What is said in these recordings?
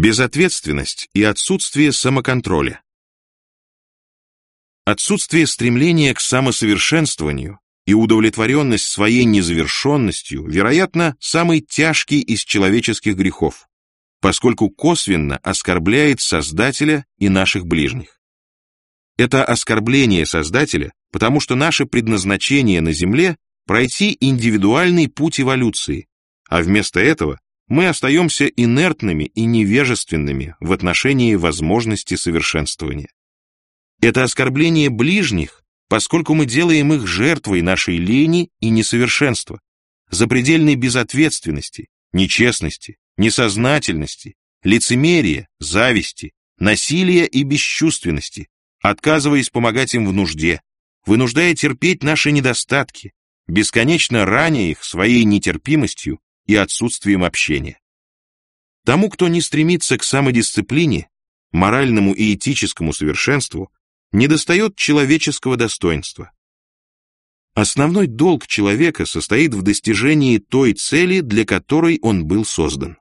Безответственность и отсутствие самоконтроля. Отсутствие стремления к самосовершенствованию и удовлетворенность своей незавершенностью, вероятно, самый тяжкий из человеческих грехов, поскольку косвенно оскорбляет Создателя и наших ближних. Это оскорбление Создателя, потому что наше предназначение на Земле – пройти индивидуальный путь эволюции, а вместо этого мы остаемся инертными и невежественными в отношении возможности совершенствования. Это оскорбление ближних, поскольку мы делаем их жертвой нашей лени и несовершенства, запредельной безответственности, нечестности, несознательности, лицемерия, зависти, насилия и бесчувственности, отказываясь помогать им в нужде, вынуждая терпеть наши недостатки, бесконечно раня их своей нетерпимостью и отсутствием общения. Тому, кто не стремится к самодисциплине, моральному и этическому совершенству, недостает человеческого достоинства. Основной долг человека состоит в достижении той цели, для которой он был создан.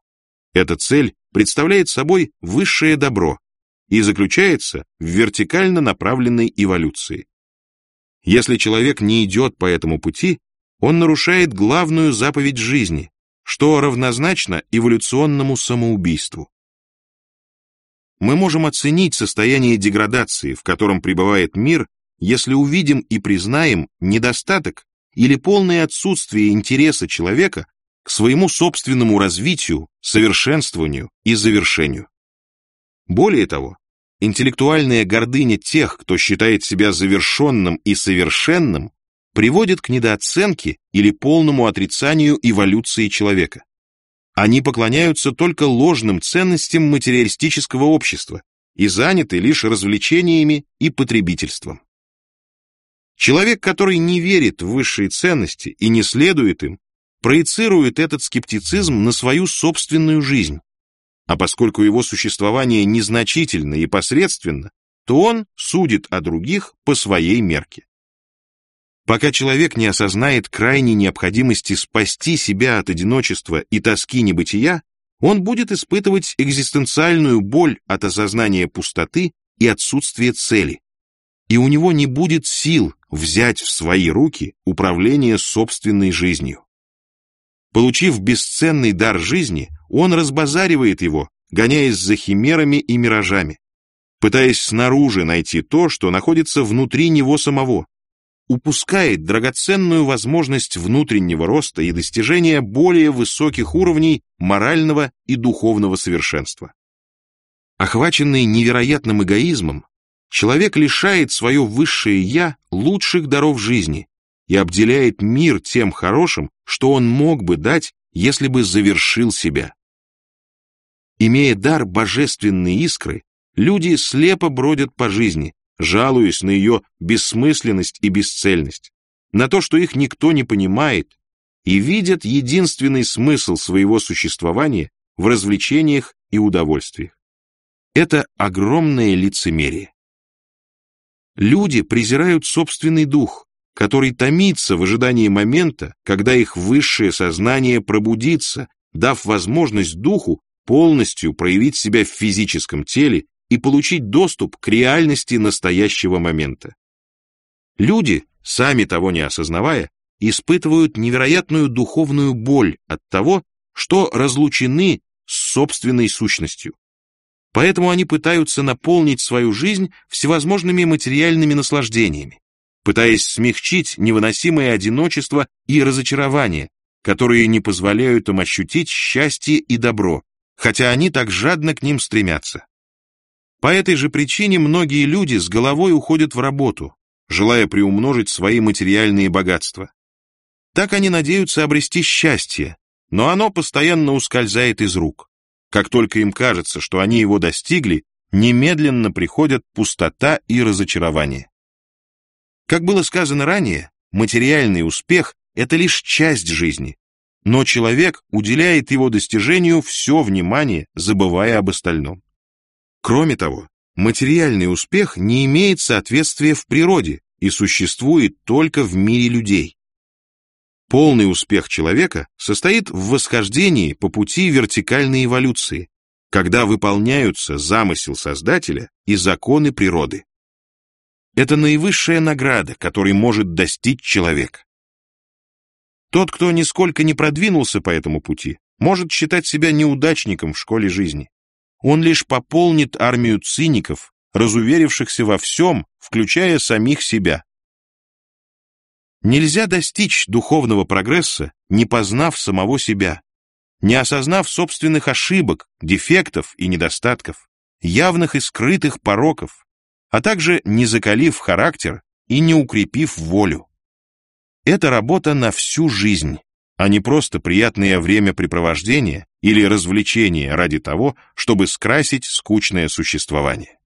Эта цель представляет собой высшее добро и заключается в вертикально направленной эволюции. Если человек не идет по этому пути, он нарушает главную заповедь жизни, что равнозначно эволюционному самоубийству. Мы можем оценить состояние деградации, в котором пребывает мир, если увидим и признаем недостаток или полное отсутствие интереса человека к своему собственному развитию, совершенствованию и завершению. Более того, интеллектуальная гордыня тех, кто считает себя завершенным и совершенным, приводит к недооценке или полному отрицанию эволюции человека. Они поклоняются только ложным ценностям материалистического общества и заняты лишь развлечениями и потребительством. Человек, который не верит в высшие ценности и не следует им, проецирует этот скептицизм на свою собственную жизнь. А поскольку его существование незначительно и посредственно, то он судит о других по своей мерке. Пока человек не осознает крайней необходимости спасти себя от одиночества и тоски небытия, он будет испытывать экзистенциальную боль от осознания пустоты и отсутствия цели. И у него не будет сил взять в свои руки управление собственной жизнью. Получив бесценный дар жизни, он разбазаривает его, гоняясь за химерами и миражами, пытаясь снаружи найти то, что находится внутри него самого, упускает драгоценную возможность внутреннего роста и достижения более высоких уровней морального и духовного совершенства. Охваченный невероятным эгоизмом, человек лишает свое высшее «я» лучших даров жизни и обделяет мир тем хорошим, что он мог бы дать, если бы завершил себя. Имея дар божественной искры, люди слепо бродят по жизни, жалуясь на ее бессмысленность и бесцельность, на то, что их никто не понимает, и видят единственный смысл своего существования в развлечениях и удовольствиях. Это огромное лицемерие. Люди презирают собственный дух, который томится в ожидании момента, когда их высшее сознание пробудится, дав возможность духу полностью проявить себя в физическом теле и получить доступ к реальности настоящего момента. Люди, сами того не осознавая, испытывают невероятную духовную боль от того, что разлучены с собственной сущностью. Поэтому они пытаются наполнить свою жизнь всевозможными материальными наслаждениями, пытаясь смягчить невыносимое одиночество и разочарование, которые не позволяют им ощутить счастье и добро, хотя они так жадно к ним стремятся. По этой же причине многие люди с головой уходят в работу, желая приумножить свои материальные богатства. Так они надеются обрести счастье, но оно постоянно ускользает из рук. Как только им кажется, что они его достигли, немедленно приходят пустота и разочарование. Как было сказано ранее, материальный успех – это лишь часть жизни, но человек уделяет его достижению все внимание, забывая об остальном. Кроме того, материальный успех не имеет соответствия в природе и существует только в мире людей. Полный успех человека состоит в восхождении по пути вертикальной эволюции, когда выполняются замысел Создателя и законы природы. Это наивысшая награда, которой может достичь человек. Тот, кто нисколько не продвинулся по этому пути, может считать себя неудачником в школе жизни. Он лишь пополнит армию циников, разуверившихся во всем, включая самих себя. Нельзя достичь духовного прогресса, не познав самого себя, не осознав собственных ошибок, дефектов и недостатков, явных и скрытых пороков, а также не закалив характер и не укрепив волю. Это работа на всю жизнь, а не просто приятное времяпрепровождение или развлечение ради того, чтобы скрасить скучное существование.